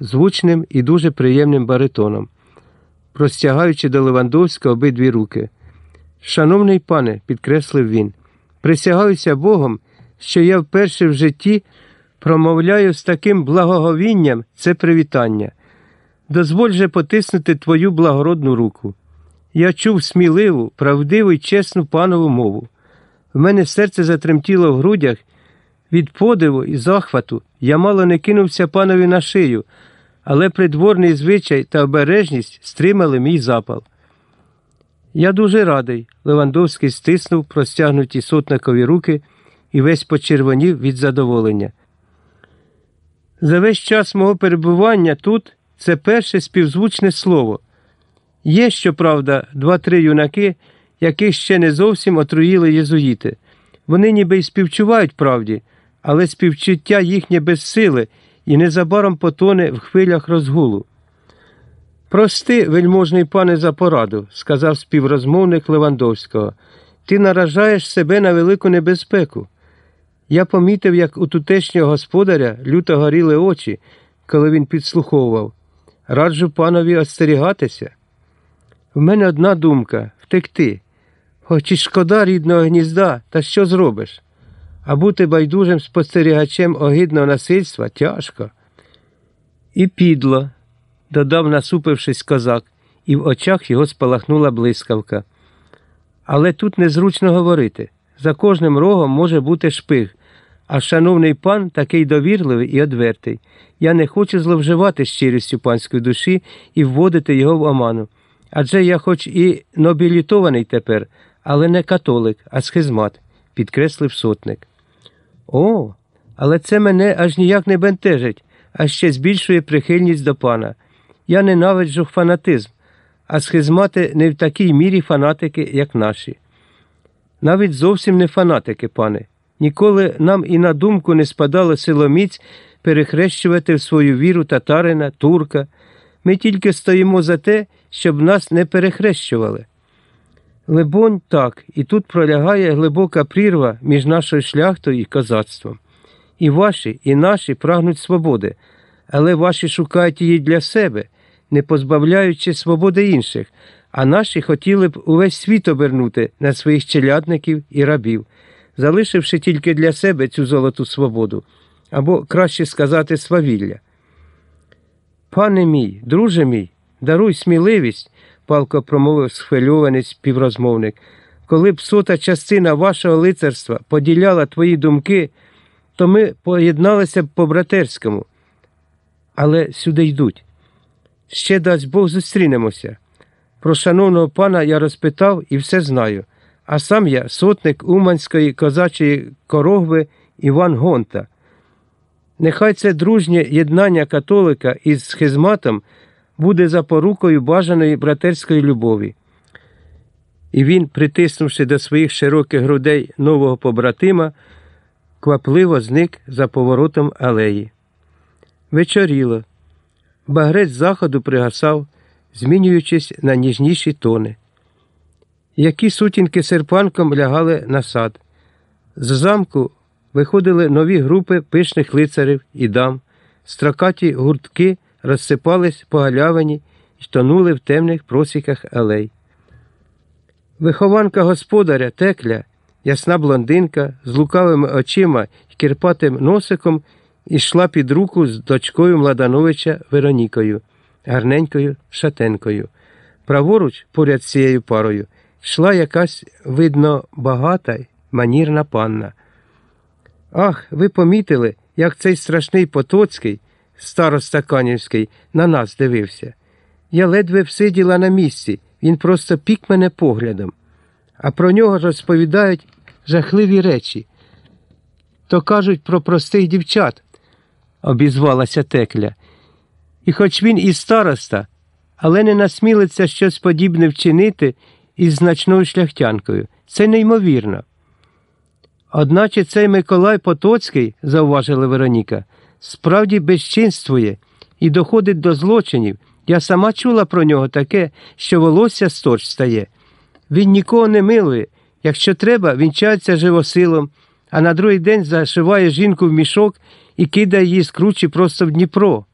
звучним і дуже приємним баритоном, простягаючи до Левандовського обидві руки. Шановний пане, підкреслив він, присягаюся Богом, що я вперше в житті промовляю з таким благоговінням це привітання. Дозволь же потиснути твою благородну руку. Я чув сміливу, правдиву і чесну панову мову. В мене серце затремтіло в грудях від подиву і захвату. Я мало не кинувся панові на шию, але придворний звичай та обережність стримали мій запал. Я дуже радий. Левандовський стиснув простягнуті сотникові руки і весь почервонів від задоволення. За весь час мого перебування тут це перше співзвучне слово. Є, щоправда, два-три юнаки, яких ще не зовсім отруїли єзуїти. Вони ніби й співчувають правді, але співчуття їхнє безсиле і незабаром потоне в хвилях розгулу. Прости, вельможний пане, за пораду, сказав співрозмовник Левандовського. Ти наражаєш себе на велику небезпеку. Я помітив, як у тутешнього господаря люто горіли очі, коли він підслуховував. Раджу панові остерігатися. В мене одна думка втекти. Хоч і шкода рідного гнізда, та що зробиш? А бути байдужим спостерігачем огидного насильства тяжко. І підло, додав, насупившись козак, і в очах його спалахнула блискавка. Але тут незручно говорити. За кожним рогом може бути шпиг, а шановний пан такий довірливий і одвертий. Я не хочу зловживати щирістю панської душі і вводити його в оману. Адже я хоч і нобілітований тепер, але не католик, а схизмат, підкреслив сотник. О, але це мене аж ніяк не бентежить, а ще збільшує прихильність до пана. Я ненавиджу фанатизм, а схизмати не в такій мірі фанатики, як наші. Навіть зовсім не фанатики, пане. Ніколи нам і на думку не спадало силоміць перехрещувати в свою віру татарина, турка. Ми тільки стоїмо за те, щоб нас не перехрещували. Либонь, так, і тут пролягає глибока прірва між нашою шляхтою і козацтвом. І ваші, і наші прагнуть свободи, але ваші шукають її для себе, не позбавляючи свободи інших, а наші хотіли б увесь світ обернути на своїх челядників і рабів, залишивши тільки для себе цю золоту свободу, або краще сказати, свавілля. Пане мій, друже мій, даруй сміливість, палко промовив схвильований співрозмовник. Коли б сота частина вашого лицарства поділяла твої думки, то ми поєдналися б по братерському. Але сюди йдуть. Ще дасть Бог зустрінемося. Про шановного пана я розпитав і все знаю. А сам я сотник Уманської козачої корогви Іван Гонта. Нехай це дружнє єднання католика із схизматом буде запорукою бажаної братерської любові. І він, притиснувши до своїх широких грудей нового побратима, квапливо зник за поворотом алеї. Вечоріло. Багрець заходу пригасав, змінюючись на ніжніші тони. Які сутінки серпанком лягали на сад. З замку виходили нові групи пишних лицарів і дам, строкаті гуртки розсипались по галявині і тонули в темних просіках алей. Вихованка господаря текля, ясна блондинка з лукавими очима і кирпатим носиком ішла під руку з дочкою Младановича Веронікою, гарненькою шатенкою. Праворуч, поряд з цією парою, йшла якась, видно, багата манірна панна. Ах, ви помітили, як цей страшний Потоцький, староста Канівський, на нас дивився. Я ледве всиділа на місці, він просто пік мене поглядом. А про нього розповідають жахливі речі. То кажуть про простих дівчат, обізвалася текля. І хоч він і староста, але не насмілиться щось подібне вчинити із значною шляхтянкою. Це неймовірно. Одначе цей Миколай Потоцький, зауважила Вероніка, справді безчинствує і доходить до злочинів. Я сама чула про нього таке, що волосся сточ стає. Він нікого не милує. Якщо треба, вінчається живосилом, а на другий день зашиває жінку в мішок і кидає її з кручі просто в Дніпро.